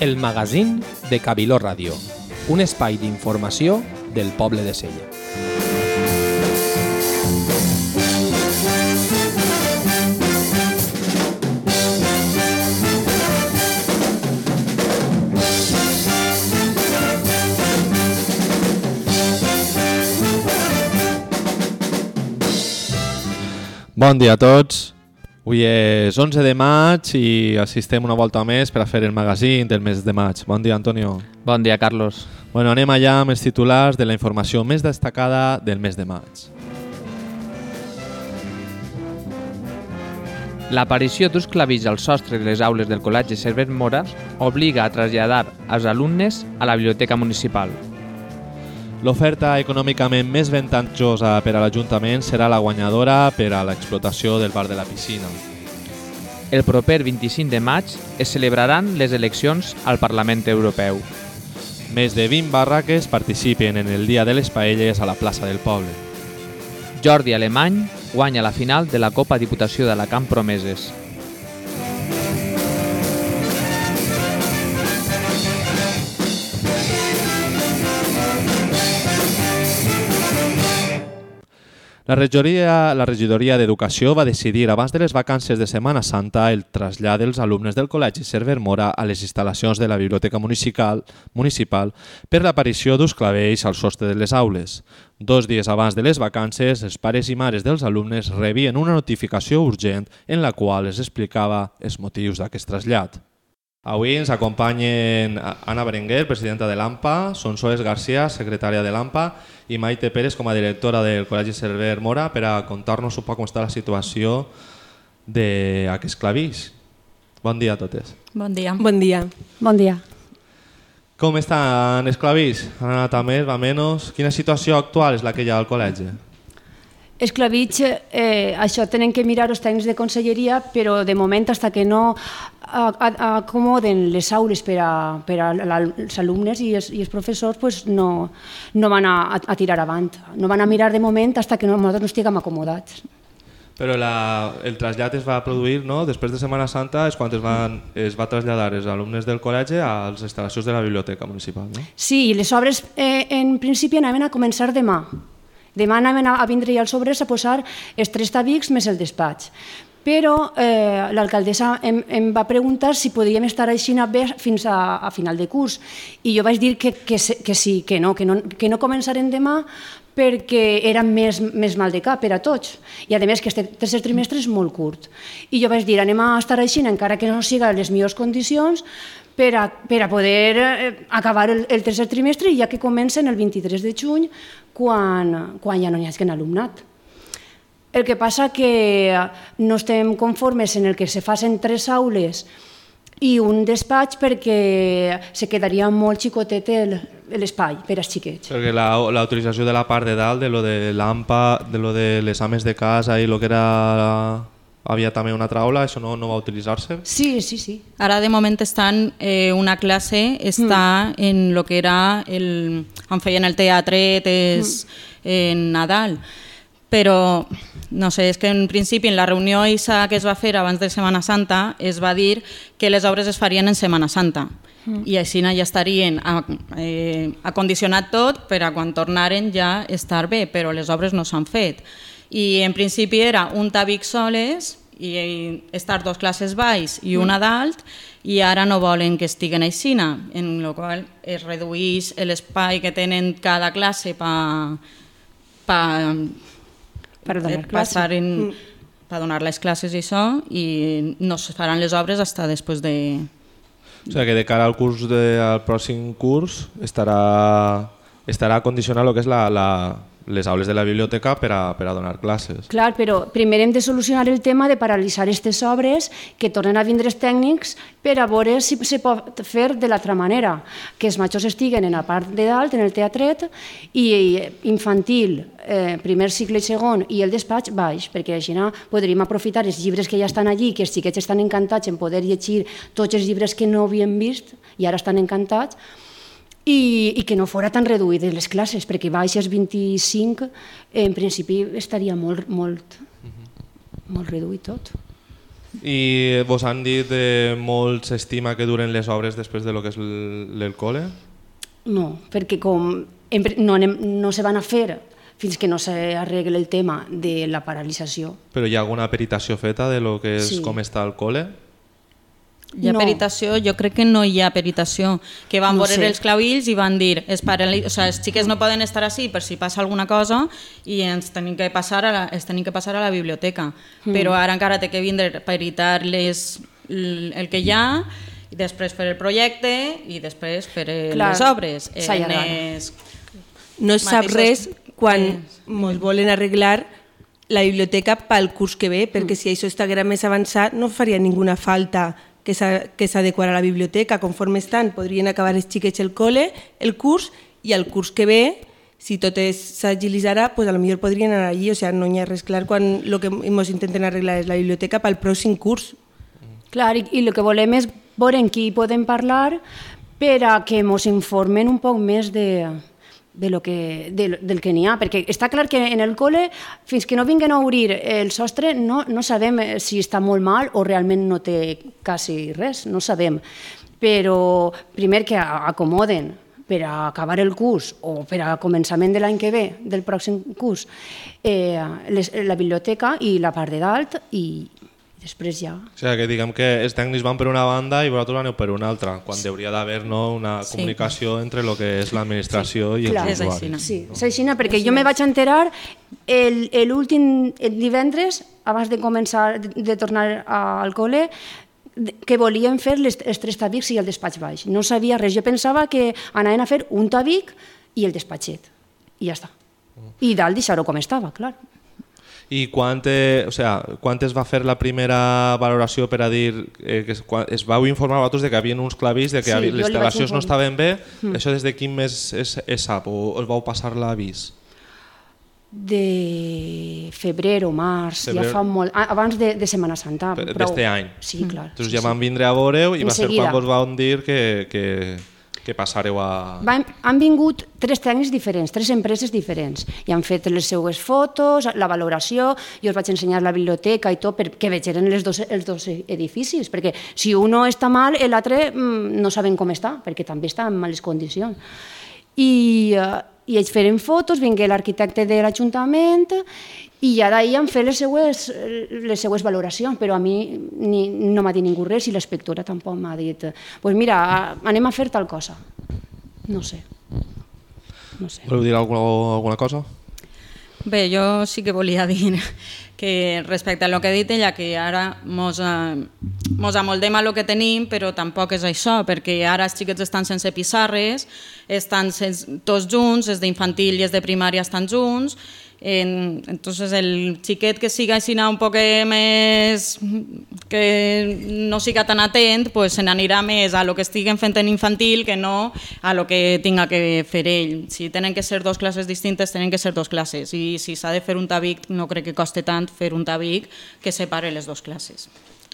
el magazín de Cabiló Ràdio, un espai d'informació del poble de Sella. Bon dia a tots. Avui és 11 de maig i assistem una volta més per a fer el magazín del mes de maig. Bon dia, Antonio. Bon dia, Carlos. Bueno, anem allà amb els titulars de la informació més destacada del mes de maig. L'aparició d'uns clavis al sostre de les aules del Col·legi Cervera Mora obliga a traslladar els alumnes a la biblioteca municipal. L'oferta econòmicament més avantatjosa per a l'Ajuntament serà la guanyadora per a l'explotació del bar de la piscina. El proper 25 de maig es celebraran les eleccions al Parlament Europeu. Més de 20 barraques participen en el Dia de les Paelles a la plaça del poble. Jordi Alemany guanya la final de la Copa Diputació de la Camp Promeses. La regidoria, la regidoria d'Educació va decidir abans de les vacances de Setmana Santa el trasllat dels alumnes del Col·legi Cerver Mora a les instal·lacions de la Biblioteca Municipal, municipal per l'aparició d'uns clavells al sostre de les aules. Dos dies abans de les vacances, els pares i mares dels alumnes rebien una notificació urgent en la qual es explicava els motius d'aquest trasllat. Avui ens acompanyen Anna Berenguer, presidenta de l'AMPA, Sonsoles García, secretària de l'AMPA, i Maite Pérez com a directora del Col·legi Cerver Mora per a contar-nos un poc com està la situació d'aquests clavis. Bon dia a totes. Bon dia. Bon dia. Bon dia. Com estan els clavis? Han anat a més, va menys? Quina situació actual és la que hi ha al col·legi? Esclavitx, eh, això tenen que mirar els tècnics de conselleria, però de moment, hasta que no acomoden les aules per a, per a els alumnes i els, i els professors, pues no, no van a, a tirar avant. No van a mirar de moment hasta que no, nosaltres no estiguem acomodats. Però la, el trasllat es va produir, no? després de Setmana Santa, és quan es, van, es va traslladar els alumnes del col·legi a les instal·lacions de la biblioteca municipal. No? Sí, les obres eh, en principi anaven a començar demà. Demà anaven a vindre ja els obres a posar els tres tabics més el despatx. Però eh, l'alcaldessa em, em va preguntar si podíem estar així fins a, a final de curs. I jo vaig dir que, que, que sí, que no, que no, que no començarem demà perquè era més, més mal de cap per a tots. I a més que este tercer trimestre és molt curt. I jo vaig dir, anem a estar així, encara que no siga les millors condicions, per a, per a poder eh, acabar el, el tercer trimestre ja que comencen el 23 de juny quan, quan ja no hi hagi alumnat. El que passa que no estem conformes en el que se facin tres aules i un despatx perquè se quedaria molt xicotet l'espai per als xiquets. Perquè la, la de la part de dalt, de lo de l'AMPA, de lo de les ames de casa i lo que era havia també una altra aula, això no, no va utilitzar-se? Sí, sí, sí. Ara de moment estan, eh, una classe està mm. en lo que era, el, on feien el teatre mm. en Nadal, però no sé, és que en principi en la reunió ISA que es va fer abans de Setmana Santa es va dir que les obres es farien en Setmana Santa mm. i així ja estarien eh, acondicionat tot per a quan tornaren ja estar bé, però les obres no s'han fet i en principi era un tabic soles i estar dos classes baix i una dalt i ara no volen que estiguen aixina, en la qual es redueix l'espai que tenen cada classe per pa, per donar classes. En, mm. per donar les classes i això i no es faran les obres fins després de... O sigui que de cara al curs de, al pròxim curs estarà, estarà condicionat el que és la, la, les aules de la biblioteca per a, per a donar classes. Clar, però primer hem de solucionar el tema de paralitzar aquestes obres, que tornen a vindre els tècnics per a veure si se pot fer de l'altra manera, que els majors estiguen en la part de dalt, en el teatret, i infantil, eh, primer cicle i segon, i el despatx baix, perquè així no, podríem aprofitar els llibres que ja estan allí, que els xiquets estan encantats en poder llegir tots els llibres que no havien vist i ara estan encantats, i, i que no fora tan reduïdes les classes, perquè baixes 25 en principi estaria molt, molt, molt reduït tot. I vos han dit de molt s'estima que duren les obres després de lo que és el col·le? No, perquè com no, anem, no se van a fer fins que no s'arregle el tema de la paralització. Però hi ha alguna peritació feta de lo que és Sí. com està el col·le? Hi ha No. peritació? Jo crec que no hi ha peritació. Que van No veure sé. els clavills i van dir es parali... o sea, els xiquets no poden estar així per si passa alguna cosa i ens tenim que passar a la, ens tenim que passar a la biblioteca. Mm. Però ara encara té que vindre a peritar les, el que hi ha i després fer el projecte i després fer Clar, les obres. s'ha allargat. es- No es sap res quan eh, ens volen arreglar la biblioteca pel curs que ve, perquè si això estiguera més avançat no faria ninguna falta que s'adequara a la biblioteca. Conforme estan, podrien acabar els xiquets el col·le, el curs, i el curs que ve, si tot s'agilitzarà, pues a lo millor podrien anar allí, o sigui, no hi ha res clar quan el que ens intenten arreglar és la biblioteca pel pròxim curs. Clar, i, i el que volem és veure amb qui podem parlar per a que ens informen un poc més de, de lo que, de, del que n'hi ha, perquè està clar que en el col·le, fins que no vinguen a obrir el sostre, no, no sabem eh, si està molt mal o realment no té quasi res, no sabem. Però primer que acomoden per a acabar el curs o per a començament de l'any que ve, del pròxim curs, eh, les, la biblioteca i la part de dalt i després ja O sigui, que diguem que els tècnics van per una banda i vosaltres aneu per una altra, quan hauria d'haver no, una Sí. comunicació entre el que és l'administració i clar. els És usuaris. així, no? Sí, és així, perquè jo me vaig enterar el- el l'últim el divendres, abans de començar, de, de tornar al col·le, que volien fer les, els tres tabics i el despatx baix. No sabia res. Jo pensava que anaven a fer un tabic i el despatxet. I ja està. I dalt deixar-ho com estava, clar. I quan, te, o sea, quan es va fer la primera valoració per a dir eh, que es, quan, es vau informar a vosaltres de que hi havia uns clavis, de que Sí, jo les instal·lacions no estaven bé, mm. això des de quin mes es, es sap o us vau passar l'avís? De febrer o març, Febrer. ja fa molt... Abans de, de Setmana Santa. D'este any. Sí, clar. Entonces ja van vindre a veure i va ser Enseguida. quan vos van dir que, que, que passareu a... Van, han vingut tres tècnics diferents, tres empreses diferents, i han fet les seues fotos, la valoració, jo els vaig ensenyar la biblioteca i tot perquè vegeren les dos, els dos edificis, perquè si un està mal, l'altre mm, no saben com està, perquè també està en males condicions. I, uh, i ells feren fotos, vingué l'arquitecte de l'Ajuntament i ja d'ahir han fet les seues, les seues valoracions, però a mi ni, no m'ha dit ningú res i l'inspectora tampoc m'ha dit pues mira, anem a fer tal cosa. No sé. No sé. Voleu dir alguna, alguna cosa? Bé, jo sí que volia dir que respecte a lo que ha dit ella, que ara mos, eh, mos amoldem a lo que tenim, però tampoc és això, perquè ara els xiquets estan sense pissarres, estan sense, tots junts, els d'infantil i els de primària estan junts, en, entonces el xiquet que siga així un poc més que no siga tan atent pues se n'anirà més a lo que estiguen fent en infantil que no a lo que tinga que fer ell. Si tenen que ser dos classes distintes tenen que ser dos classes. I si s'ha de fer un tabic no crec que coste tant fer un tabic que separe les dues classes.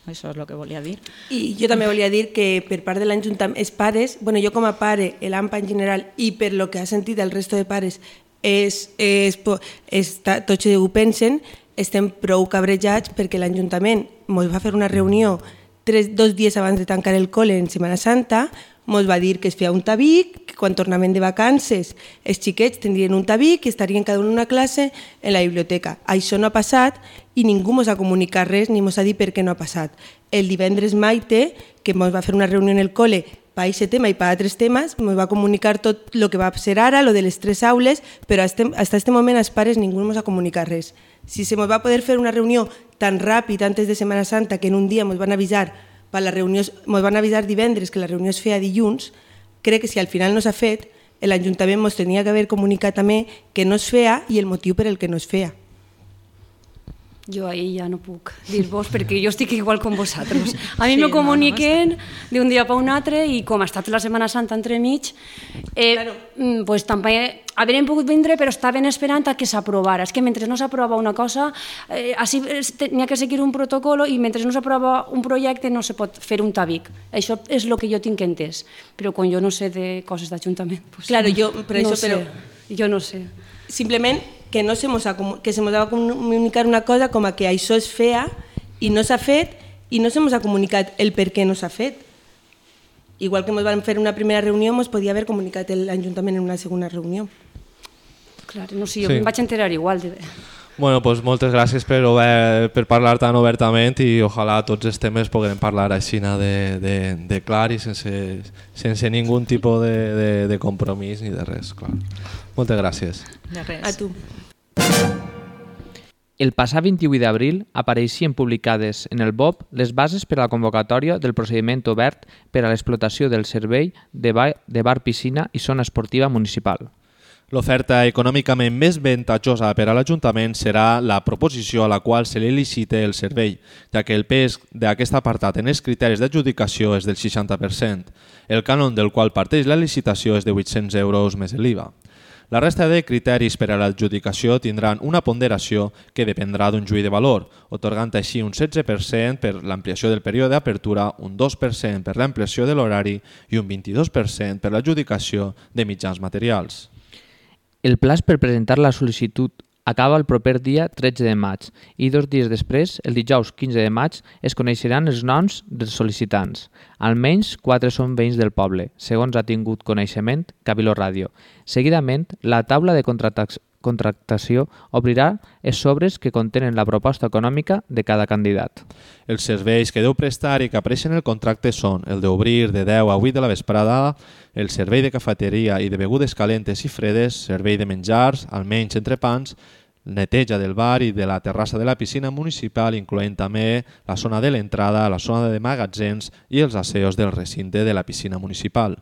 Això és el que volia dir. I jo també volia dir que per part de l'Ajuntament, els pares, bueno, jo com a pare, l'AMPA en general, i per lo que ha sentit el resto de pares, és, és, està, tots ho pensen, estem prou cabrejats perquè l'Ajuntament ens va fer una reunió tres, dos dies abans de tancar el col·le en Setmana Santa, ens va dir que es feia un tabic, que quan tornaven de vacances els xiquets tindrien un tabic i estarien cada un una classe en la biblioteca. Això no ha passat i ningú ens ha comunicat res ni ens ha dit per què no ha passat. El divendres Maite, que ens va fer una reunió en el col·le per aquest tema i per altres temes, ens va comunicar tot el que va ser ara, lo de les tres aules, però fins aquest moment els pares ningú ens ha comunicat res. Si se ens va poder fer una reunió tan ràpid antes de Setmana Santa que en un dia ens van avisar per la reunió, ens van avisar divendres que la reunió es feia dilluns, crec que si al final no s'ha fet, l'Ajuntament ens tenia que haver comunicat també que no es feia i el motiu per el que no es feia. Jo ahir ja no puc dir-vos perquè jo estic igual com vosaltres. A mi sí, me comuniquen d'un dia per un altre i com ha estat la Setmana Santa entremig, eh, claro. pues, també havien pogut vindre però estaven esperant a que s'aprovara. És que mentre no s'aprova una cosa, eh, així n'hi ha que seguir un protocol i mentre no s'aprova un projecte no se pot fer un tabic. Això és el que jo tinc entès. Però quan jo no sé de coses d'Ajuntament... Pues, claro, jo, per no això, sé. però... Jo no sé. Simplement que no se mos ha, que se mos ha de comunicar una cosa com a que això es feia i no s'ha fet i no se mos ha comunicat el per què no s'ha fet. Igual que ens van fer una primera reunió, ens podia haver comunicat l'Ajuntament en una segona reunió. Clar, no sé, jo Sí. em vaig enterar igual. De... Bueno, pues moltes gràcies per, ober, per parlar tan obertament i ojalà tots els temes puguem parlar així de, de, de clar i sense, sense ningú tipus de, de, de compromís ni de res. Clar. Moltes gràcies. De res. A tu. El passat 28 d'abril apareixien publicades en el BOP les bases per a la convocatòria del procediment obert per a l'explotació del servei de bar, de bar piscina i zona esportiva municipal. L'oferta econòmicament més ventajosa per a l'Ajuntament serà la proposició a la qual se li licite el servei, ja que el pes d'aquest apartat en els criteris d'adjudicació és del 60%, el cànon del qual parteix la licitació és de 800 euros més l'IVA. La resta de criteris per a l'adjudicació tindran una ponderació que dependrà d'un juí de valor, otorgant així un 16% per l'ampliació del període d'apertura, un 2% per l'ampliació de l'horari i un 22% per l'adjudicació de mitjans materials. El plaç per presentar la sol·licitud acaba el proper dia 13 de maig i dos dies després, el dijous 15 de maig, es coneixeran els noms dels sol·licitants. Almenys quatre són veïns del poble, segons ha tingut coneixement Cabiló Ràdio. Seguidament, la taula de contractac- contractació obrirà els sobres que contenen la proposta econòmica de cada candidat. Els serveis que deu prestar i que apareixen en el contracte són el d'obrir de 10 a 8 de la vesprada, el servei de cafeteria i de begudes calentes i fredes, servei de menjars, almenys entrepans, neteja del bar i de la terrassa de la piscina municipal, incloent també la zona de l'entrada, la zona de magatzems i els asseos del recinte de la piscina municipal.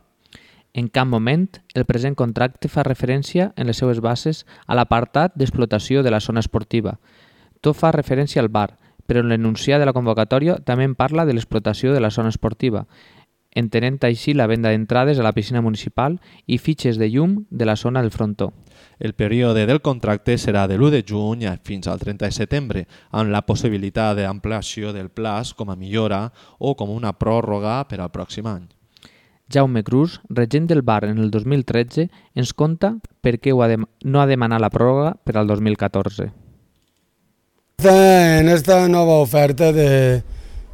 En cap moment, el present contracte fa referència en les seues bases a l'apartat d'explotació de la zona esportiva. Tot fa referència al bar, però en l'enunciat de la convocatòria també en parla de l'explotació de la zona esportiva, entenent així la venda d'entrades a la piscina municipal i fitxes de llum de la zona del frontó. El període del contracte serà de l'1 de juny fins al 30 de setembre, amb la possibilitat d'ampliació del plaç com a millora o com una pròrroga per al pròxim any. Jaume Cruz, regent del bar en el 2013, ens conta per què ha no ha demanat la pròrroga per al 2014. Esta- En esta nueva oferta de,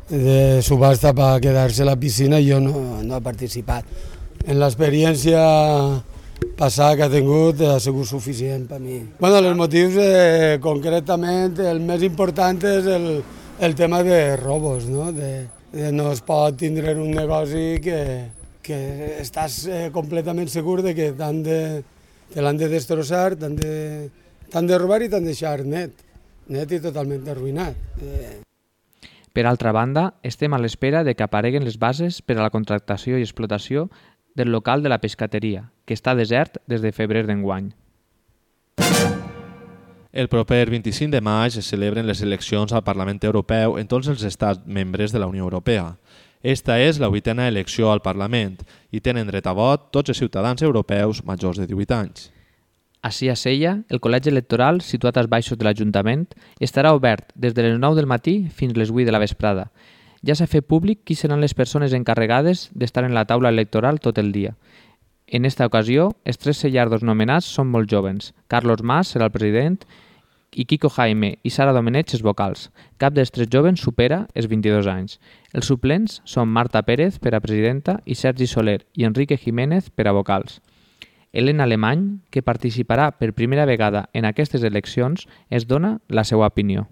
de subasta para quedarse la piscina yo no, no he participat. En l'experiència passada que ha tingut ha sigut suficient per mi. Bueno, els motius eh, concretament, el més important és el, el tema de robos, no? De, de no es pot tindre un negoci que, que estàs eh, completament segur de que t'han de, te l'han de destrossar, t'han de, de robar i t'han de deixar net, net i totalment arruïnat. Eh, Per altra banda, estem a l'espera de que apareguen les bases per a la contractació i explotació del local de la pescateria, que està desert des de febrer d'enguany. El proper 25 de maig es celebren les eleccions al Parlament Europeu en tots els estats membres de la Unió Europea. Esta és la vuitena elecció al Parlament i tenen dret a vot tots els ciutadans europeus majors de 18 anys. Així a Sella, el col·legi electoral, situat als baixos de l'Ajuntament, estarà obert des de les 9 del matí fins les 8 de la vesprada. Ja s'ha fet públic qui seran les persones encarregades d'estar en la taula electoral tot el dia. En esta ocasió, els tres sellardos nomenats són molt joves. Carlos Mas serà el president i Kiko Jaime i Sara Domenech els vocals. Cap dels tres joves supera els 22 anys. Els suplents són Marta Pérez per a presidenta i Sergi Soler i Enrique Jiménez per a vocals. Helena Alemany, que participarà per primera vegada en aquestes eleccions, es dona la seva opinió.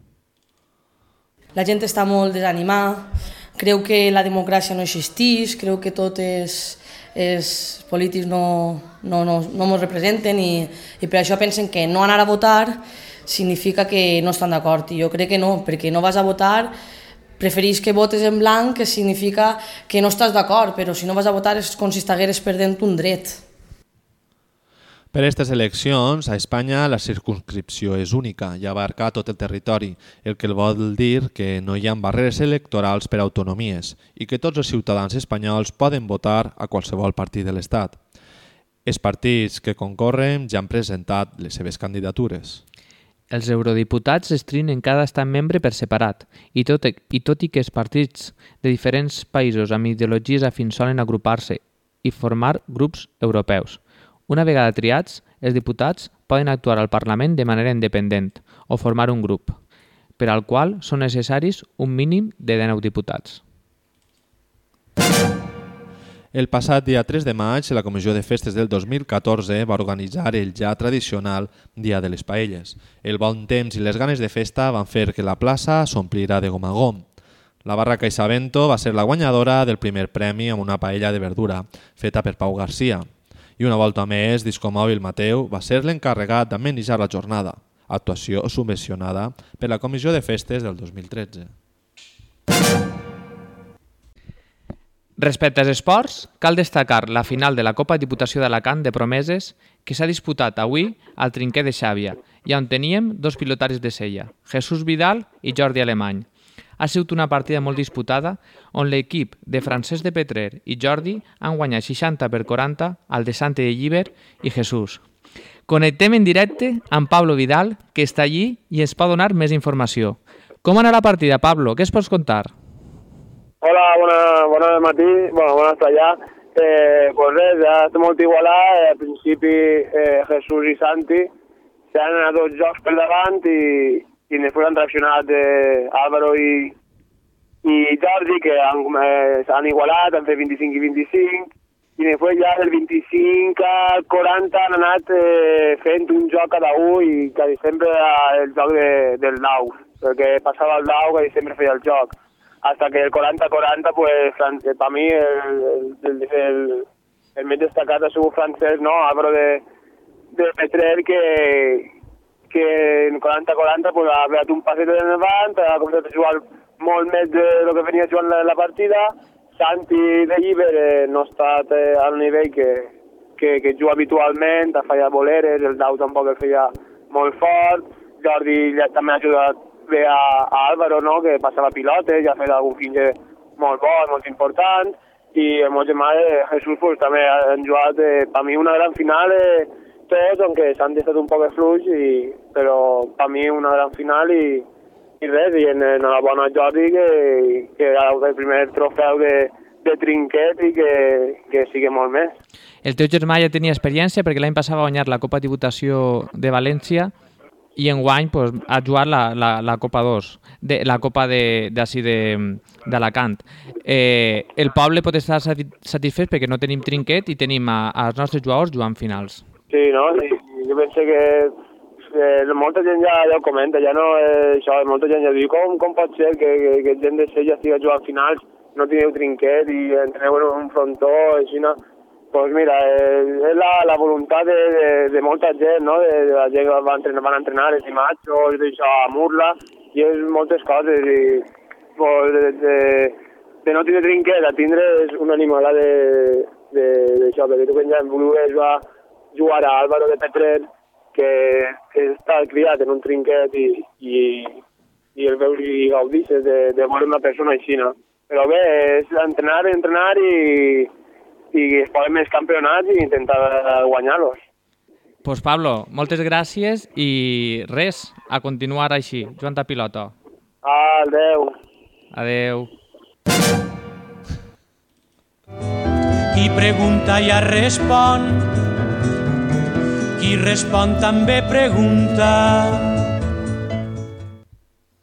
La gent està molt desanimada, creu que la democràcia no existeix, creu que tot és, els polítics no, no, no, no ens representen i, i per això pensen que no anar a votar significa que no estan d'acord i jo crec que no, perquè no vas a votar preferís que votes en blanc que significa que no estàs d'acord, però si no vas a votar és com si estigueres perdent un dret. Per aquestes eleccions, a Espanya la circunscripció és única i abarca tot el territori, el que vol dir que no hi ha barreres electorals per a autonomies i que tots els ciutadans espanyols poden votar a qualsevol partit de l'Estat. Els partits que concorren ja han presentat les seves candidatures. Els eurodiputats es cada estat membre per separat i tot, i tot i que els partits de diferents països amb ideologies afins solen agrupar-se i formar grups europeus. Una vegada triats, els diputats poden actuar al Parlament de manera independent o formar un grup. per al qual són necessaris un mínim de 19 diputats. El passat dia 3 de maig, la Comissió de Festes del 2014 va organitzar el ja tradicional Dia de les Paelles. El bon temps i les ganes de festa van fer que la plaça s'omplirà de gom a gom. La barra CaixaVento va ser la guanyadora del primer premi amb una paella de verdura, feta per Pau Garcia. I una volta més, Discomòbil Mateu va ser l'encarregat d'amenitzar la jornada, actuació subvencionada per la Comissió de Festes del 2013. Respecte als esports, cal destacar la final de la Copa Diputació d'Alacant de Promeses que s'ha disputat avui al trinquer de Xàbia i on teníem dos pilotaris de sella, Jesús Vidal i Jordi Alemany. Ha sigut una partida molt disputada on l'equip de Francesc de Petrer i Jordi han guanyat 60 per 40 al de Sante de Lliber i Jesús. Connectem en directe amb Pablo Vidal, que està allí i ens pot donar més informació. Com anar la partida, Pablo? Què es pots contar? Hola, bona, bona matí, bueno, bona allà. Eh, pues res, ja està molt igualat, eh, al principi eh, Jesús i Santi s'han anat dos jocs per davant i, i després han reaccionat eh, Álvaro i, i Jordi, que han, eh, han igualat, han fet 25 i 25, i després ja del 25 al 40 han anat eh, fent un joc cada un i quasi sempre el joc de, del dau, perquè passava el dau, quasi sempre feia el joc hasta que el 40-40, pues, para mí, el, el, el, el més destacat ha sigut francès, no? Abro de, de Petrer, que, que en 40-40 pues, ha pegat un passet en davant, ha començat a jugar molt més de lo que venia jugant la, la partida, Santi de Lliber eh, no ha estat eh, al nivell que, que, que juga habitualment, ha fallat boleres, el Dau tampoc el feia molt fort, Jordi ja també ha ajudat bé a, a Álvaro, no?, que passava pilotes, ja ha fet algun finge molt bo, molt important, i el meu germà de Jesús pues, també han jugat, eh, per mi, una gran final, eh, tots, aunque s'han estat un poc fluix, i, però per mi una gran final i, i res, i en, en la bona Jordi que, que ha el primer trofeu de, de trinquet i que, que sigui molt més. El teu germà ja tenia experiència perquè l'any passat va guanyar la Copa Diputació de València i en guany pues, ha jugat la, la, la Copa 2, de, la Copa d'ací d'Alacant. Eh, el poble pot estar satisfet perquè no tenim trinquet i tenim a, als nostres jugadors jugant finals. Sí, no? Jo penso que eh, molta gent ja, ja ho comenta, ja no, eh, això, molta gent ja diu com, com pot ser que, que, que gent de Sella estigui jugant finals, no tingueu trinquet i en un frontó, així, no? Pues mira, eh, és la, la voluntat de, de, de molta gent, no? de, de la gent que van entrenar, van entrenar els imatges, d'això a Murla, i és moltes coses, i pues, de, de, de no tindre trinquet a tindre és una animala d'això, perquè tu quan ja en vulguis va jugar a Álvaro de Petrer, que, que està criat en un trinquet i, i, i el veus i gaudixes de, de veure una persona així, no? Però bé, és entrenar, entrenar i, i es poden més campionats i intentar guanyar-los. Pues Pablo, moltes gràcies i res, a continuar així, Joan de pilota. Ah, adeu. Adeu. Qui pregunta ja respon, qui respon també pregunta.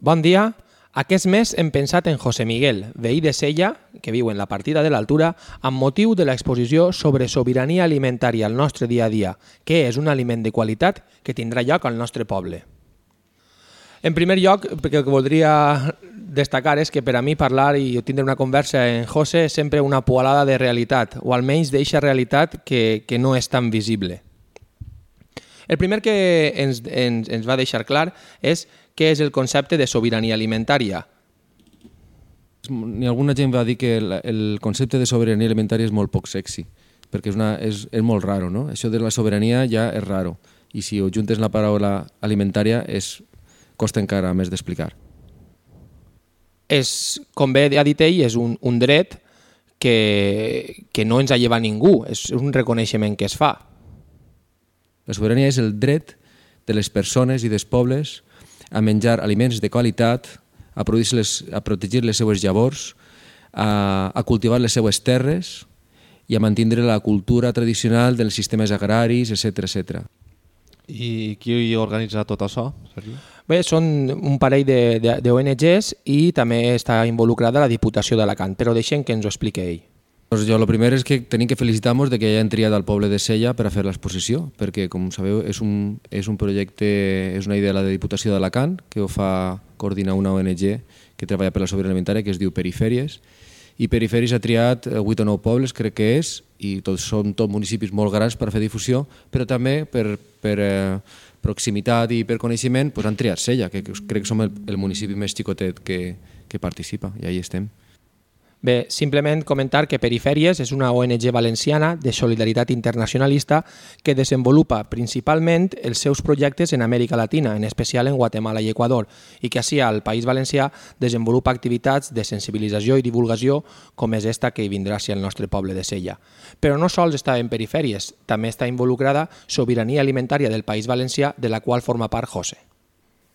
Bon dia, aquest mes hem pensat en José Miguel, veí de Sella, que viu en la partida de l'altura, amb motiu de l'exposició sobre sobirania alimentària al nostre dia a dia, que és un aliment de qualitat que tindrà lloc al nostre poble. En primer lloc, el que voldria destacar és que per a mi parlar i tindre una conversa en José és sempre una poalada de realitat, o almenys d'eixa realitat que, que no és tan visible. El primer que ens, ens, ens va deixar clar és què és el concepte de sobirania alimentària. Ni alguna gent va dir que el, el concepte de sobirania alimentària és molt poc sexy, perquè és, una, és, és molt raro, no? Això de la sobirania ja és raro, i si ho juntes la paraula alimentària és, costa encara més d'explicar. És, com bé ha dit ell, és un, un dret que, que no ens ha llevat ningú, és un reconeixement que es fa. La sobirania és el dret de les persones i dels pobles a menjar aliments de qualitat, a, les, a protegir les seues llavors, a, a cultivar les seues terres i a mantindre la cultura tradicional dels sistemes agraris, etc etc. I qui organitza tot això, Sergi? Bé, són un parell d'ONGs i també està involucrada la Diputació d'Alacant, però deixem que ens ho expliqui ell. Pues jo, el primer és que tenim que felicitar-nos de que hayan triat al poble de Sella per a fer l'exposició, perquè, com sabeu, és un, és un projecte, és una idea de la Diputació d'Alacant, que ho fa coordinar una ONG que treballa per la sobirania alimentària, que es diu Perifèries, i Perifèries ha triat 8 o 9 pobles, crec que és, i tots són tot municipis molt grans per fer difusió, però també per, per eh, proximitat i per coneixement pues, han triat Sella, que crec que som el, el municipi més xicotet que, que participa, i ahí estem. Bé, simplement comentar que Perifèries és una ONG valenciana de solidaritat internacionalista que desenvolupa principalment els seus projectes en Amèrica Latina, en especial en Guatemala i Equador, i que així al País Valencià desenvolupa activitats de sensibilització i divulgació com és esta que vindrà hacia el nostre poble de Sella. Però no sols està en Perifèries, també està involucrada Sobirania Alimentària del País Valencià, de la qual forma part José.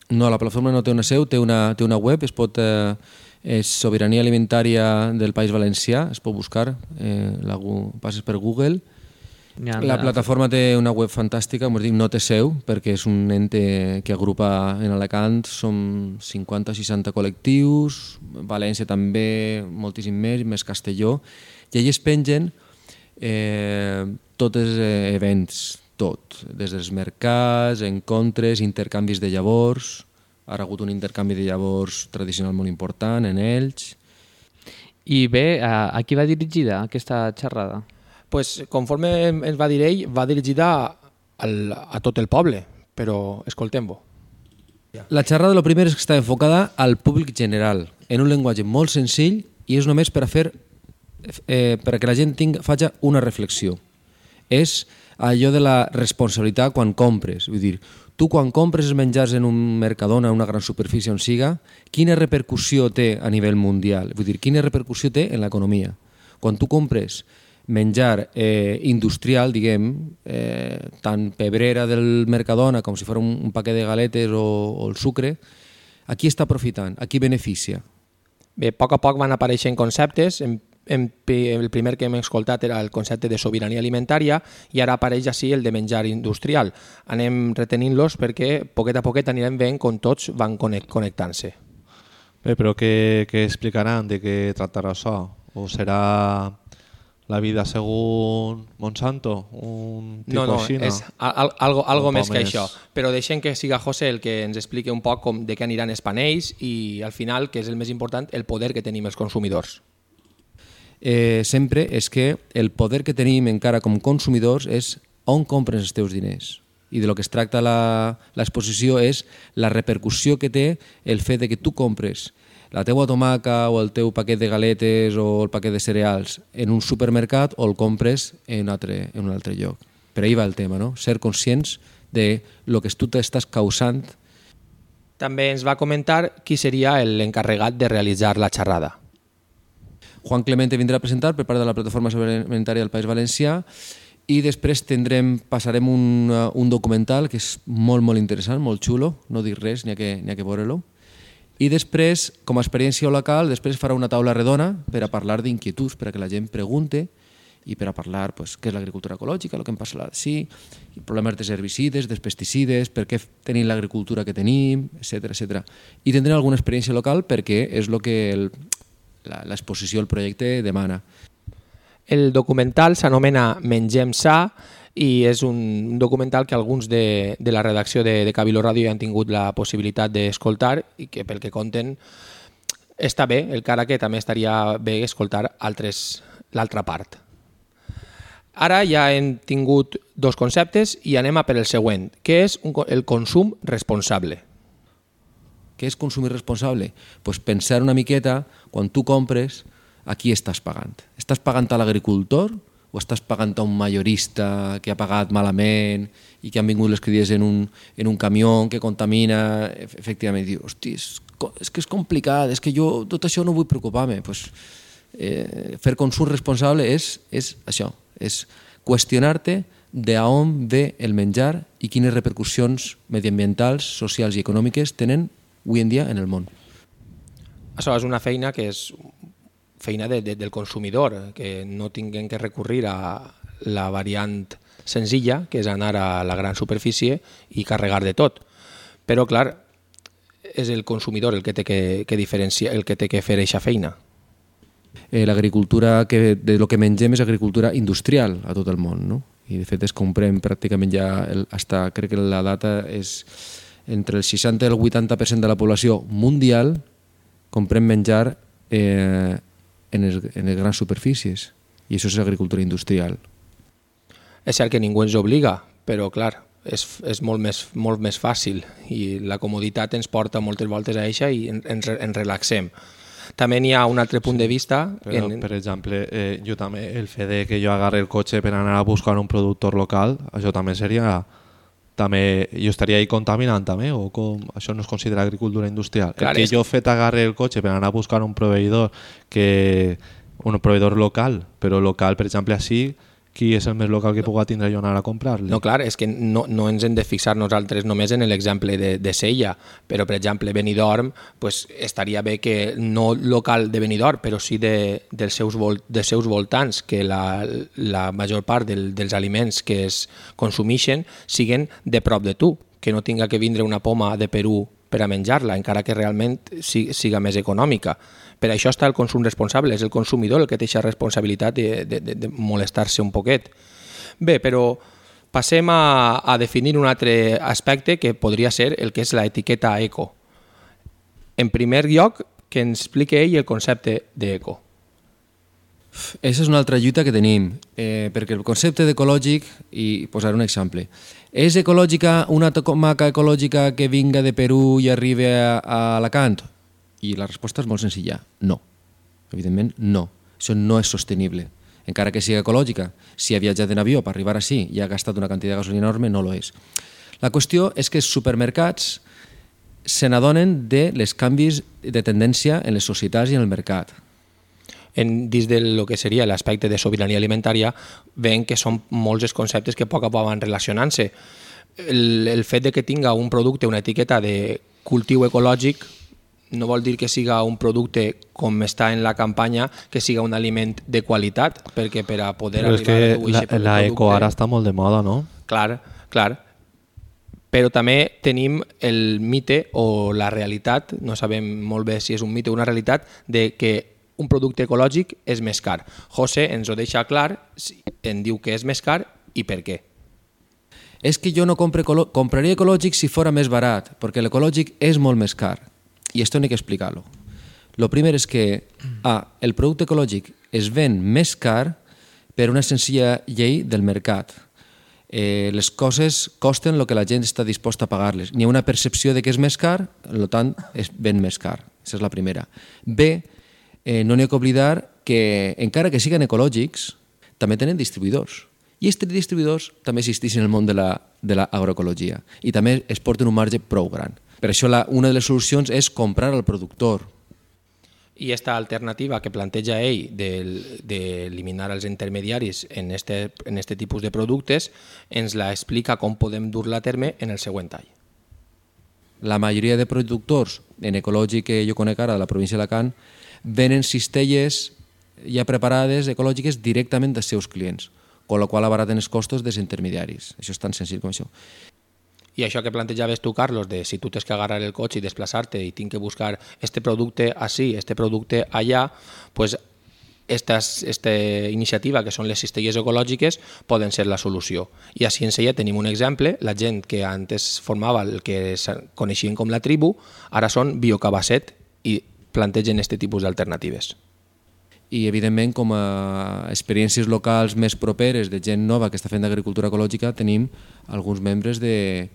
No, la plataforma no té una seu, té una, té una web, es pot... Eh és Sobirania Alimentària del País Valencià, es pot buscar, eh, la, passes per Google. Ja, la plataforma té una web fantàstica, com us dic, no té seu, perquè és un ente que agrupa en Alacant, som 50 o 60 col·lectius, València també, moltíssim més, més Castelló, i allà es pengen eh, tots els eh, events, tot, des dels mercats, encontres, intercanvis de llavors, ha hagut un intercanvi de llavors tradicional molt important en ells. I bé, a, a qui va dirigida aquesta xerrada? Pues, conforme ens va dir ell, va dirigida al, a tot el poble, però escoltem-ho. La xerrada, lo primer és que està enfocada al públic general, en un llenguatge molt senzill i és només per a fer eh, per a que la gent tingui, faci una reflexió. És allò de la responsabilitat quan compres. Vull dir, tu quan compres els menjars en un mercadona, una gran superfície on siga, quina repercussió té a nivell mundial? Vull dir, quina repercussió té en l'economia? Quan tu compres menjar eh, industrial, diguem, eh, tant pebrera del Mercadona com si fos un, un paquet de galetes o, o el sucre, a qui està aprofitant? A qui beneficia? Bé, a poc a poc van apareixent conceptes, en el primer que hem escoltat era el concepte de sobirania alimentària i ara apareix així el de menjar industrial. Anem retenint-los perquè poquet a poquet anirem veient com tots van connectant-se. Bé, però què, què explicaran de què tractarà això? O serà la vida según Monsanto? Un tipus no, no, Xina? és al, algo, algo més que més. això. Però deixem que siga José el que ens expliqui un poc com de què aniran els panells i al final, que és el més important, el poder que tenim els consumidors eh, sempre és que el poder que tenim encara com consumidors és on compres els teus diners. I de lo que es tracta l'exposició és la repercussió que té el fet de que tu compres la teua tomaca o el teu paquet de galetes o el paquet de cereals en un supermercat o el compres en altre, en un altre lloc. Per ahí va el tema, no? ser conscients de lo que tu t'estàs causant. També ens va comentar qui seria l'encarregat de realitzar la xerrada. Juan Clemente vindrà a presentar per part de la Plataforma Alimentària del País Valencià i després tindrem, passarem un, uh, un documental que és molt, molt interessant, molt xulo, no dic res, n'hi ha que, que veure-lo. I després, com a experiència local, després farà una taula redona per a parlar d'inquietuds, per a que la gent pregunte i per a parlar pues, què és l'agricultura ecològica, el que em passa sí, problemes de herbicides, dels pesticides, per què tenim l'agricultura que tenim, etc etc. I tindrem alguna experiència local perquè és el que el, l'exposició, el projecte demana. El documental s'anomena Mengem Sa i és un documental que alguns de, de la redacció de, de Cabilo Ràdio ja han tingut la possibilitat d'escoltar i que pel que conten està bé, el cara que també estaria bé escoltar l'altra part. Ara ja hem tingut dos conceptes i anem a per el següent, que és un, el consum responsable. Què és consumir responsable? Pues pensar una miqueta, quan tu compres, a qui estàs pagant? Estàs pagant a l'agricultor o estàs pagant a un majorista que ha pagat malament i que han vingut les crides en un, en un camió que contamina, efectivament, diu, hosti, és, és que és complicat, és que jo tot això no vull preocupar-me. Pues, eh, fer consum responsable és, és això, és qüestionar-te de on ve el menjar i quines repercussions mediambientals, socials i econòmiques tenen avui en dia en el món. Això és una feina que és feina de, de, del consumidor, que no tinguem que recurrir a la variant senzilla, que és anar a la gran superfície i carregar de tot. Però, clar, és el consumidor el que té que, que diferenciar, el que té que fer aquesta feina? Eh, L'agricultura que, de lo que mengem és agricultura industrial a tot el món, no? I de fet es comprem pràcticament ja, el, hasta, crec que la data és entre el 60 i el 80% de la població mundial comprem menjar eh, en, les, en les grans superfícies i això és agricultura industrial. És cert que ningú ens obliga, però clar, és, és molt, més, molt més fàcil i la comoditat ens porta moltes voltes a això i ens, ens relaxem. També n'hi ha un altre punt de vista... Però, en... per exemple, eh, jo també, el fet de que jo agarre el cotxe per anar a buscar un productor local, això també seria... També, jo estaria ahí contaminant també, o com, això no es considera agricultura industrial. Clar, el que és... jo fet agarre el cotxe per anar a buscar un proveïdor que un proveïdor local, però local, per exemple, així, qui és el més local que pugui tindre jo anar a comprar-li. No, clar, és que no, no ens hem de fixar nosaltres només en l'exemple de, de Sella, però, per exemple, Benidorm, pues, estaria bé que no local de Benidorm, però sí de, dels, seus vol, dels seus voltants, que la, la major part del, dels aliments que es consumeixen siguin de prop de tu, que no tinga que vindre una poma de Perú per a menjar-la, encara que realment siga més econòmica. Per això està el consum responsable, és el consumidor el que té aquesta responsabilitat de, de, de, de molestar-se un poquet. Bé, però passem a, a definir un altre aspecte que podria ser el que és l'etiqueta eco. En primer lloc, que ens expliqui ell el concepte d'eco. Aquesta és una altra lluita que tenim, eh, perquè el concepte d'ecològic, i posaré un exemple, és ecològica una tomaca ecològica que vinga de Perú i arribi a, a Alacant? I la resposta és molt senzilla, no. Evidentment, no. Això no és sostenible. Encara que sigui ecològica, si ha viatjat en avió per arribar així i ha gastat una quantitat de gasolina enorme, no lo és. La qüestió és que els supermercats se n'adonen de les canvis de tendència en les societats i en el mercat en, dins de lo que seria l'aspecte de sobirania alimentària, veiem que són molts els conceptes que a poc a poc van relacionant-se. El, el fet de que tinga un producte una etiqueta de cultiu ecològic no vol dir que siga un producte com està en la campanya, que siga un aliment de qualitat, perquè per a poder Però arribar és que a la, la eco ara està molt de moda, no? Clar, clar. Però també tenim el mite o la realitat, no sabem molt bé si és un mite o una realitat, de que un producte ecològic és més car. José ens ho deixa clar, en diu que és més car i per què. És que jo no compre, compraria ecològic si fora més barat, perquè l'ecològic és molt més car. I això n'hi que explicar-lo. Lo primer és que ah, el producte ecològic es ven més car per una senzilla llei del mercat. Eh, les coses costen el que la gent està disposta a pagar-les. N'hi ha una percepció de que és més car, per tant, es ven més car. Aquesta és la primera. B, eh, no n'hi ha que oblidar que, encara que siguin ecològics, també tenen distribuïdors. I aquests distribuïdors també existeixen en el món de l'agroecologia la, i també es porten un marge prou gran. Per això la, una de les solucions és comprar al productor. I aquesta alternativa que planteja ell d'eliminar de, els intermediaris en este, en este tipus de productes ens la explica com podem dur-la a terme en el següent tall. La majoria de productors en ecològic que jo conec ara de la província d'Alacant venen cistelles ja preparades ecològiques directament dels seus clients, amb la qual abaraten els costos dels intermediaris. Això és tan senzill com això. I això que plantejaves tu, Carlos, de si tu tens que agarrar el cotxe i desplaçar-te i tinc que buscar este producte així, este producte allà, pues esta, esta iniciativa, que són les cistelles ecològiques, poden ser la solució. I així en ella tenim un exemple, la gent que antes formava el que coneixien com la tribu, ara són biocabasset i plantegen aquest tipus d'alternatives. I, evidentment, com a experiències locals més properes de gent nova que està fent d'agricultura ecològica, tenim alguns membres de,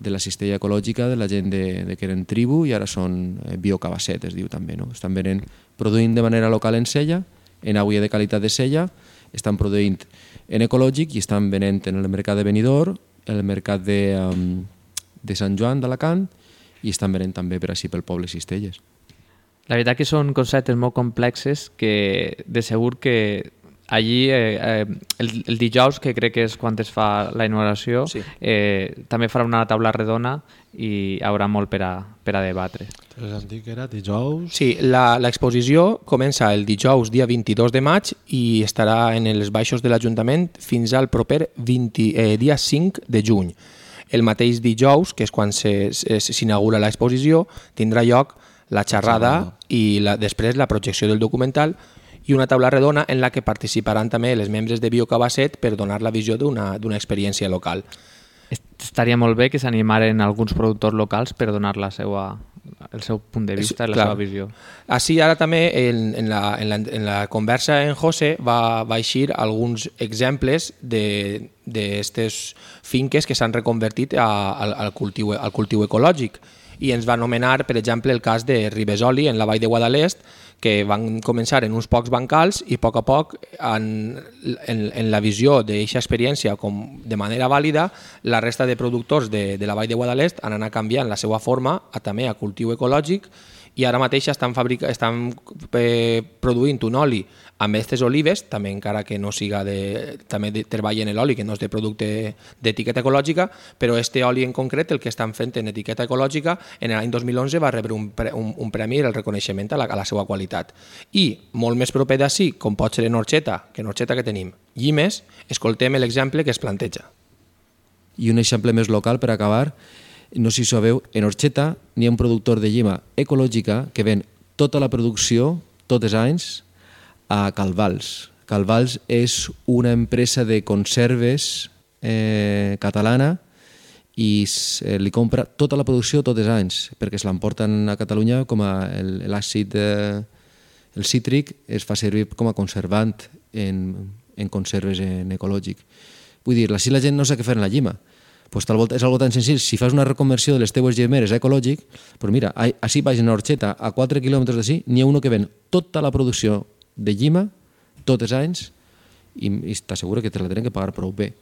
de la cistella ecològica de la gent de, de que eren tribu i ara són eh, biocabasset, es diu també. No? Estan venent, produint de manera local en sella, en aigua de qualitat de sella, estan produint en ecològic i estan venent en el mercat de Benidorm, en el mercat de, um, de Sant Joan d'Alacant i estan venent també per així pel poble Cistelles. La veritat que són conceptes molt complexes que de segur que allí eh, eh, el, el dijous, que crec que és quan es fa la inauguració, sí. eh, també farà una taula redona i hi haurà molt per a, per a debatre. has dit que era dijous? Sí, l'exposició comença el dijous dia 22 de maig i estarà en els baixos de l'Ajuntament fins al proper 20, eh, dia 5 de juny. El mateix dijous, que és quan se- se- s'inaugura l'exposició, tindrà lloc la xerrada i la, després la projecció del documental i una taula redona en la que participaran també els membres de Biocabasset per donar la visió d'una experiència local. Estaria molt bé que s'animaren alguns productors locals per donar la seva, el seu punt de vista la clar. seva visió. Així ara també en, en, la, en, la, en la conversa en José va, va eixir alguns exemples d'aquestes finques que s'han reconvertit a, al, al, cultiu, al cultiu ecològic i ens va anomenar, per exemple, el cas de Ribesoli en la vall de Guadalest, que van començar en uns pocs bancals i a poc a poc, en, en, en la visió d'aquesta experiència com de manera vàlida, la resta de productors de, de la vall de Guadalest han anat canviant la seva forma a, també a cultiu ecològic i ara mateix estan, fabrica, estan eh, produint un oli amb aquestes olives, també encara que no siga de, també de, treballen l'oli, que no és de producte d'etiqueta ecològica, però este oli en concret, el que estan fent en etiqueta ecològica, en l'any 2011 va rebre un, pre, un, un premi i el reconeixement a la, a la seva qualitat. I molt més proper d'ací, com pot ser en Orxeta, que en Orxeta que tenim, Llimes, escoltem l'exemple que es planteja. I un exemple més local per acabar, no sé si sabeu, en Orxeta n'hi ha un productor de llima ecològica que ven tota la producció, tots els anys, a Calvals. Calvals és una empresa de conserves eh, catalana i se li compra tota la producció tots els anys, perquè se l'emporten a Catalunya com a l'àcid eh, el cítric es fa servir com a conservant en, en conserves en ecològic. Vull dir, si la gent no sap què fer en la llima, pues tal volta és algo tan senzill. Si fas una reconversió de les teues llimeres a ecològic, pues mira, a- així baix en Orxeta, a 4 quilòmetres d'ací, n'hi ha uno que ven tota la producció de llima, tots els anys, i, i t'assegura que te la tenen que pagar prou bé.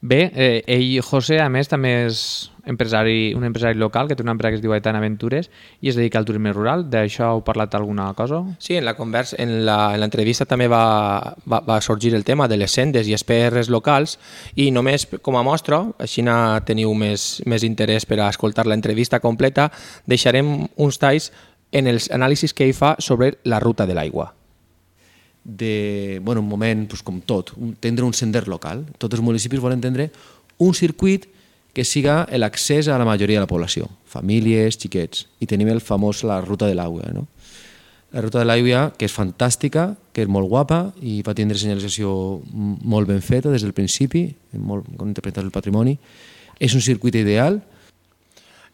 Bé, eh, ell, José, a més, també és empresari, un empresari local que té una empresa que es diu Aitana Aventures i es dedica al turisme rural. D'això heu parlat alguna cosa? Sí, en la conversa, en la- en l'entrevista també va, va, va sorgir el tema de les sendes i els PRs locals i només com a mostra, així na teniu més, més interès per a escoltar l'entrevista completa, deixarem uns talls en els anàlisis que ell fa sobre la ruta de l'aigua. de, bueno, un moment, pues, com tot, un, tindre un sender local. Tots els municipis volen tindre un circuit que siga l'accés a la majoria de la població, famílies, xiquets. I tenim el famós la ruta de l'aigua. No? La ruta de l'aigua, que és fantàstica, que és molt guapa i va tindre senyalització molt ben feta des del principi, molt com interpretar el patrimoni. És un circuit ideal,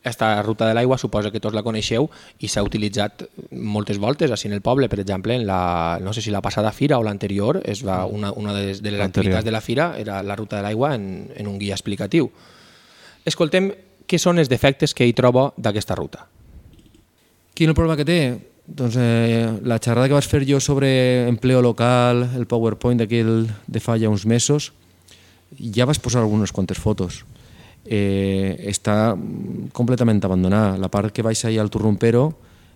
Esta ruta de l'aigua suposa que tots la coneixeu i s'ha utilitzat moltes voltes així en el poble, per exemple, en la, no sé si la passada fira o l'anterior, una, una de les, de les activitats de la fira era la ruta de l'aigua en, en un guia explicatiu. Escoltem què són els defectes que hi trobo d'aquesta ruta. Quin és el problema que té? Doncs eh, la xerrada que vaig fer jo sobre empleo local, el PowerPoint d'aquell de fa ja uns mesos, ja vaig posar algunes quantes fotos. Eh, està completament abandonada. La part que baixa allà al Torrompero,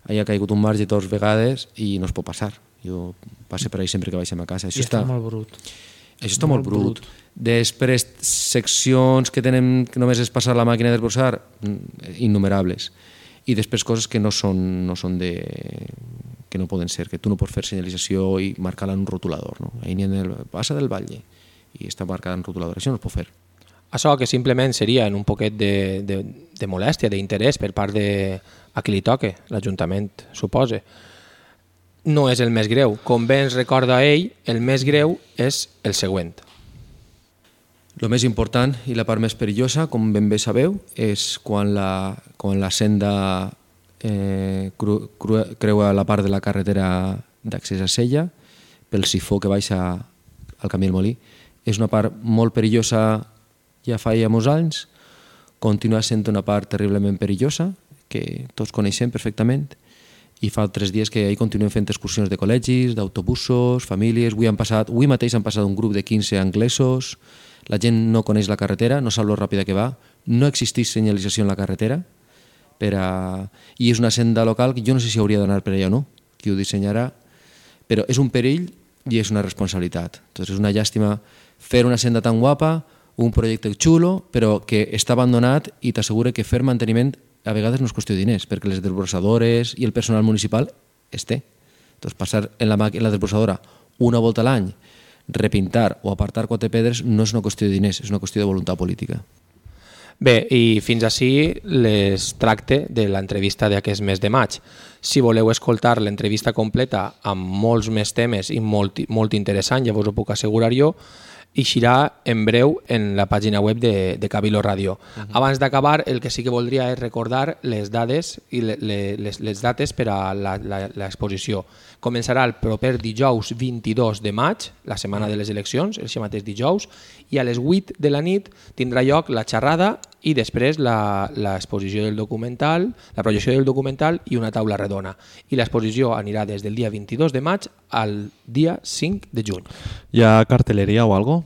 allà ha caigut un marge dues vegades i no es pot passar. Jo passo per ahí sempre que baixem a casa. Això I està molt brut. Això està molt, brut. Després, seccions que tenen que només és passar la màquina d'esbossar, mm, innumerables. I després coses que no són, no són de que no poden ser, que tu no pots fer senyalització i marcar-la en un rotulador. No? Ahí n'hi ha el, passa del Valle i està marcada en rotulador. Això no es pot fer. Això que simplement seria en un poquet de, de, de molèstia, d'interès per part de a qui li toque, l'Ajuntament, suposa. No és el més greu. Com bé ens recorda ell, el més greu és el següent. El més important i la part més perillosa, com ben bé sabeu, és quan la, quan la senda eh, cru, cru, creua la part de la carretera d'accés a Sella, pel sifó que baixa al camí del Molí. És una part molt perillosa ja fa ja molts anys, continua sent una part terriblement perillosa, que tots coneixem perfectament, i fa tres dies que ahir continuem fent excursions de col·legis, d'autobusos, famílies, avui, han passat, avui mateix han passat un grup de 15 anglesos, la gent no coneix la carretera, no sap lo ràpida que va, no existeix senyalització en la carretera, per a... i és una senda local que jo no sé si hauria d'anar per allà o no, qui ho dissenyarà, però és un perill i és una responsabilitat. Entonces és una llàstima fer una senda tan guapa, un projecte xulo, però que està abandonat i t'assegura que fer manteniment a vegades no és qüestió de diners, perquè les desbrossadores i el personal municipal es té. Entonces, passar en la, en la desbrossadora una volta a l'any, repintar o apartar quatre pedres no és una qüestió de diners, és una qüestió de voluntat política. Bé, i fins així les tracte de l'entrevista d'aquest mes de maig. Si voleu escoltar l'entrevista completa amb molts més temes i molt, molt interessant, ja vos ho puc assegurar jo, eixirà en breu en la pàgina web de, de Cabilo Ràdio. Uh -huh. Abans d'acabar, el que sí que voldria és recordar les dades i le, les, les dates per a l'exposició. Començarà el proper dijous 22 de maig, la setmana de les eleccions, el mateix dijous, i a les 8 de la nit tindrà lloc la xerrada i després l'exposició del documental, la projecció del documental i una taula redona. I l'exposició anirà des del dia 22 de maig al dia 5 de juny. Hi ha cartelleria o algo?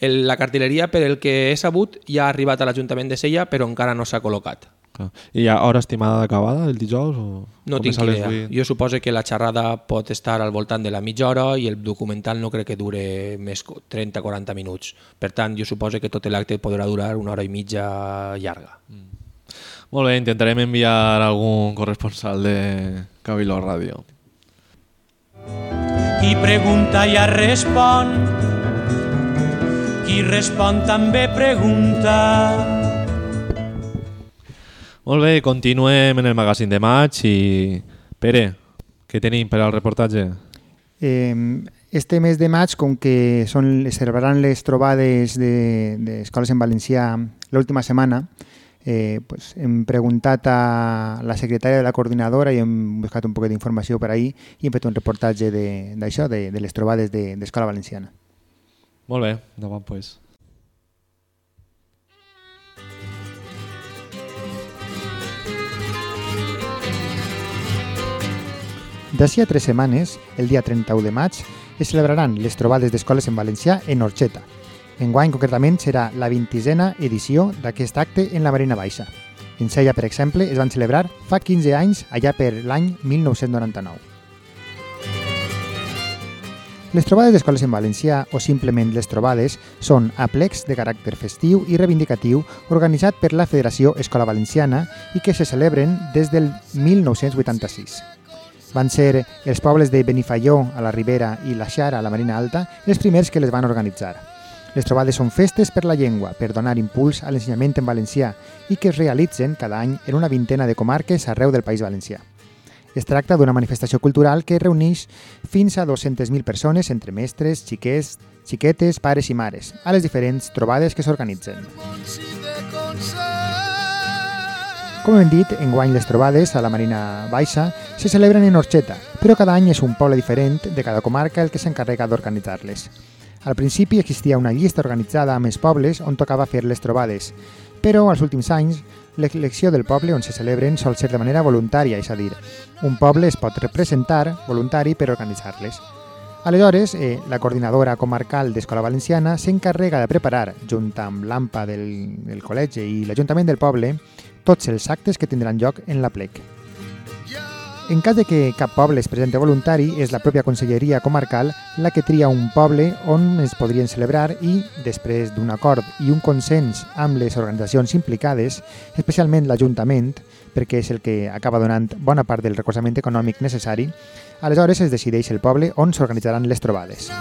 El, la cartelleria, per el que he sabut, ja ha arribat a l'Ajuntament de Sella, però encara no s'ha col·locat. I hi ha hora estimada d'acabada el dijous? O no tinc idea. Jo suposo que la xerrada pot estar al voltant de la mitja hora i el documental no crec que dure més 30-40 minuts. Per tant, jo suposo que tot l'acte podrà durar una hora i mitja llarga. Mm. Molt bé, intentarem enviar algun corresponsal de Cabiló Ràdio. Qui pregunta ja respon, qui respon també pregunta. Molt bé, continuem en el magazín de maig i Pere, què tenim per al reportatge? Eh, este mes de maig, com que són, es celebraran les trobades d'escoles de, en valencià l'última setmana, eh, pues hem preguntat a la secretària de la coordinadora i hem buscat un poc d'informació per ahir i hem fet un reportatge d'això, de, de, de les trobades d'escola de, valenciana. Molt bé, endavant, pues. D'ací a tres setmanes, el dia 31 de maig, es celebraran les trobades d'escoles en valencià en Orxeta. Enguany, concretament, serà la 20a edició d'aquest acte en la Marina Baixa. En Sella, per exemple, es van celebrar fa 15 anys, allà per l'any 1999. Les trobades d'escoles en valencià, o simplement les trobades, són aplecs de caràcter festiu i reivindicatiu organitzat per la Federació Escola Valenciana i que se celebren des del 1986. Van ser els pobles de Benifaió, a la Ribera, i la Xara, a la Marina Alta, els primers que les van organitzar. Les trobades són festes per la llengua, per donar impuls a l'ensenyament en valencià i que es realitzen cada any en una vintena de comarques arreu del País Valencià. Es tracta d'una manifestació cultural que reuneix fins a 200.000 persones entre mestres, xiquets, xiquetes, pares i mares, a les diferents trobades que s'organitzen. Com hem dit, enguany les trobades a la Marina Baixa se celebren en Orxeta, però cada any és un poble diferent de cada comarca el que s'encarrega d'organitzar-les. Al principi existia una llista organitzada amb els pobles on tocava fer les trobades, però als últims anys l'elecció del poble on se celebren sol ser de manera voluntària, és a dir, un poble es pot representar voluntari per organitzar-les. Aleshores, eh, la coordinadora comarcal d'Escola Valenciana s'encarrega de preparar, junt amb l'AMPA del, del col·legi i l'Ajuntament del poble, tots els actes que tindran lloc en la plec. En cas de que cap poble es presenti voluntari, és la pròpia Conselleria Comarcal la que tria un poble on es podrien celebrar i, després d'un acord i un consens amb les organitzacions implicades, especialment l'Ajuntament, perquè és el que acaba donant bona part del recolzament econòmic necessari, aleshores es decideix el poble on s'organitzaran les trobades.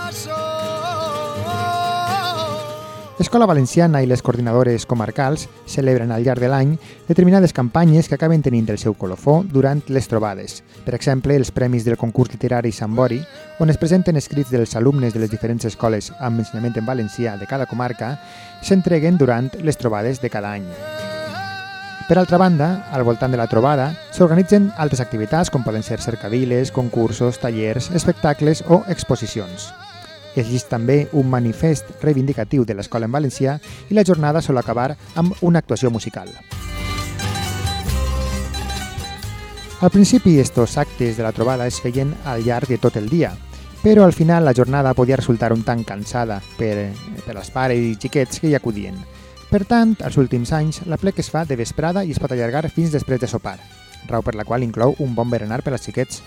Escola Valenciana i les coordinadores comarcals celebren al llarg de l'any determinades campanyes que acaben tenint el seu colofó durant les trobades. Per exemple, els premis del concurs literari Sant Bori, on es presenten escrits dels alumnes de les diferents escoles amb ensenyament en valencià de cada comarca, s'entreguen durant les trobades de cada any. Per altra banda, al voltant de la trobada, s'organitzen altres activitats com poden ser cercaviles, concursos, tallers, espectacles o exposicions. Llis també un manifest reivindicatiu de l'escola en valencià i la jornada sol acabar amb una actuació musical. Al principi, estos actes de la trobada es feien al llarg de tot el dia, però al final la jornada podia resultar un tant cansada per, per als pares i xiquets que hi acudien. Per tant, als últims anys, la plec es fa de vesprada i es pot allargar fins després de sopar, raó per la qual inclou un bon berenar per als xiquets.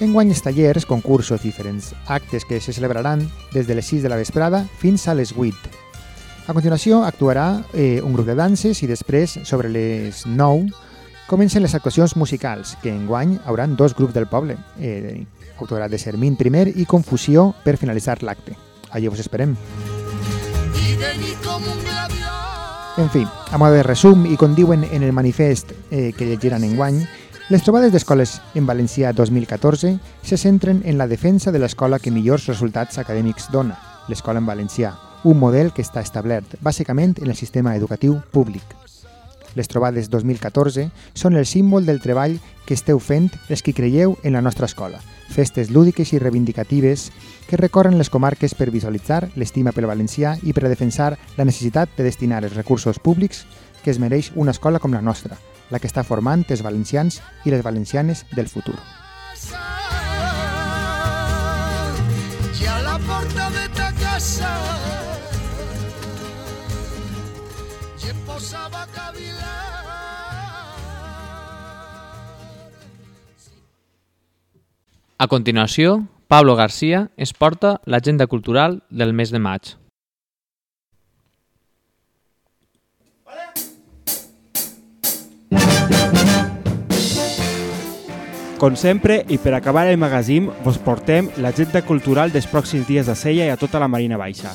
Enguany els tallers, concursos diferents actes que se celebraran des de les 6 de la vesprada fins a les 8. A continuació actuarà eh, un grup de danses i després, sobre les 9, comencen les actuacions musicals, que enguany hauran dos grups del poble. Eh, actuarà de Sermín primer i Confusió per finalitzar l'acte. Allà us esperem. En fi, a mode de resum, i com diuen en el manifest eh, que llegiran en guany, les trobades d'escoles en valencià 2014 se centren en la defensa de l'escola que millors resultats acadèmics dona, l'escola en valencià, un model que està establert bàsicament en el sistema educatiu públic. Les trobades 2014 són el símbol del treball que esteu fent els que creieu en la nostra escola, festes lúdiques i reivindicatives que recorren les comarques per visualitzar l'estima pel valencià i per defensar la necessitat de destinar els recursos públics que es mereix una escola com la nostra, la que està formant els valencians i les valencianes del futur. i a la porta de ta casa i em posava a cavilar. A continuació, Pablo García es porta l'agenda cultural del mes de maig. Com sempre, i per acabar el magazín, vos portem l'agenda cultural dels pròxims dies a Sella i a tota la Marina Baixa.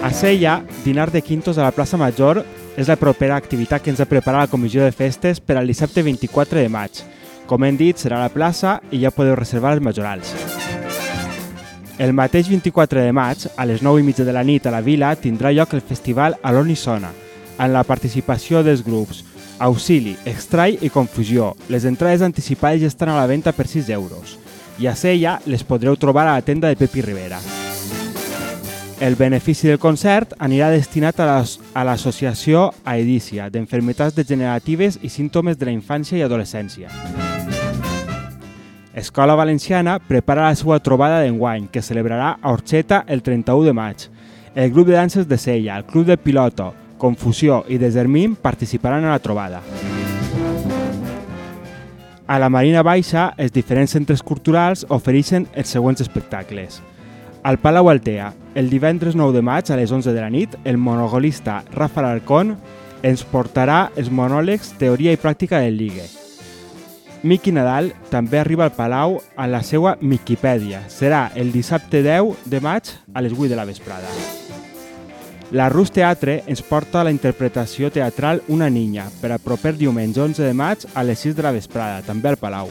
A Sella, dinar de quintos a la plaça Major és la propera activitat que ens ha preparat la Comissió de Festes per al dissabte 24 de maig. Com hem dit, serà a la plaça i ja podeu reservar els majorals. El mateix 24 de maig, a les 9 i mitja de la nit a la vila, tindrà lloc el festival Alon i Sona, amb la participació dels grups Auxili, Extrai i Confusió. Les entrades anticipades ja estan a la venda per 6 euros. I a Sella les podreu trobar a la tenda de Pepi Rivera. El benefici del concert anirà destinat a l'as- a l'associació Aedícia d'enfermetats degeneratives i símptomes de la infància i adolescència. Escola Valenciana prepara la seva trobada d'enguany, que celebrarà a Orxeta el 31 de maig. El grup de danses de Sella, el club de piloto, Confusió i Desermim participaran a la trobada. A la Marina Baixa, els diferents centres culturals ofereixen els següents espectacles. Al Palau Altea, el divendres 9 de maig a les 11 de la nit, el monogolista Rafa Alarcón ens portarà els monòlegs Teoria i Pràctica del Ligue. Miqui Nadal també arriba al Palau a la seva Miquipèdia. Serà el dissabte 10 de maig a les 8 de la vesprada. La Rus Teatre ens porta a la interpretació teatral Una niña per a proper diumenge 11 de maig a les 6 de la vesprada, també al Palau.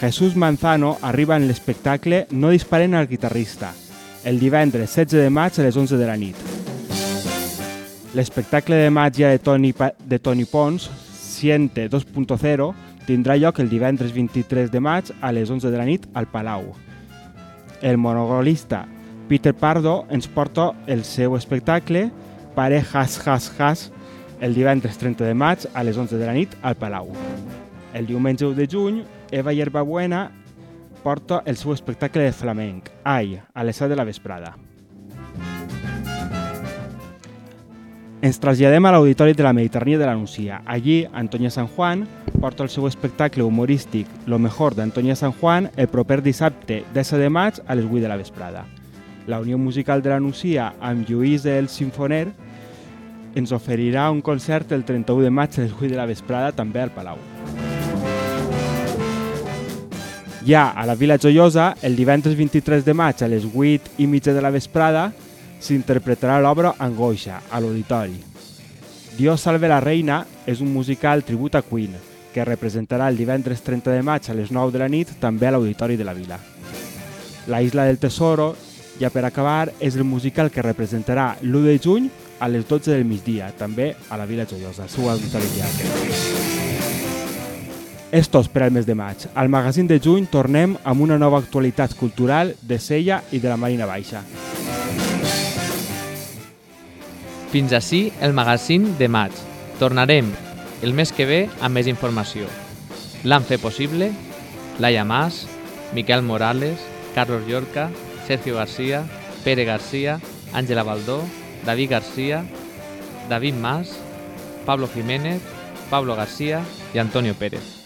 Jesús Manzano arriba en l'espectacle No disparen al guitarrista, el divendres 16 de maig a les 11 de la nit. L'espectacle de màgia de Toni, de Toni Pons, Siente 2.0, tindrà lloc el divendres 23 de maig a les 11 de la nit al Palau. El monogolista Peter Pardo ens porta el seu espectacle Pare Has Has Has el divendres 30 de maig a les 11 de la nit al Palau. El diumenge 1 de juny, Eva Yerbabuena porta el seu espectacle de flamenc, Ai, a les 7 de la vesprada. Ens traslladem a l'Auditori de la Mediterrània de la Nucia. Allí, Antonia San Juan porta el seu espectacle humorístic Lo mejor d'Antonia San Juan el proper dissabte 10 de maig a les 8 de la vesprada. La Unió Musical de la Nucia, amb Lluís el Sinfoner, ens oferirà un concert el 31 de maig a les 8 de la vesprada també al Palau. Ja a la Vila Joiosa, el divendres 23 de maig a les 8 i mitja de la vesprada, s'interpretarà l'obra Angoixa, a l'Auditori. Dios salve la reina és un musical tribut a Queen, que representarà el divendres 30 de maig a les 9 de la nit també a l'Auditori de la Vila. La Isla del Tesoro, ja per acabar, és el musical que representarà l'1 de juny a les 12 del migdia, també a la Vila Joiosa, al auditori Diaque. És tot per al mes de maig. Al magazín de juny tornem amb una nova actualitat cultural de Sella i de la Marina Baixa. Fins ací el magazín de maig. Tornarem el mes que ve amb més informació. L'han fet possible Laia Mas, Miquel Morales, Carlos Llorca, Sergio García, Pere García, Àngela Baldó, David García, David Mas, Pablo Jiménez, Pablo García i Antonio Pérez.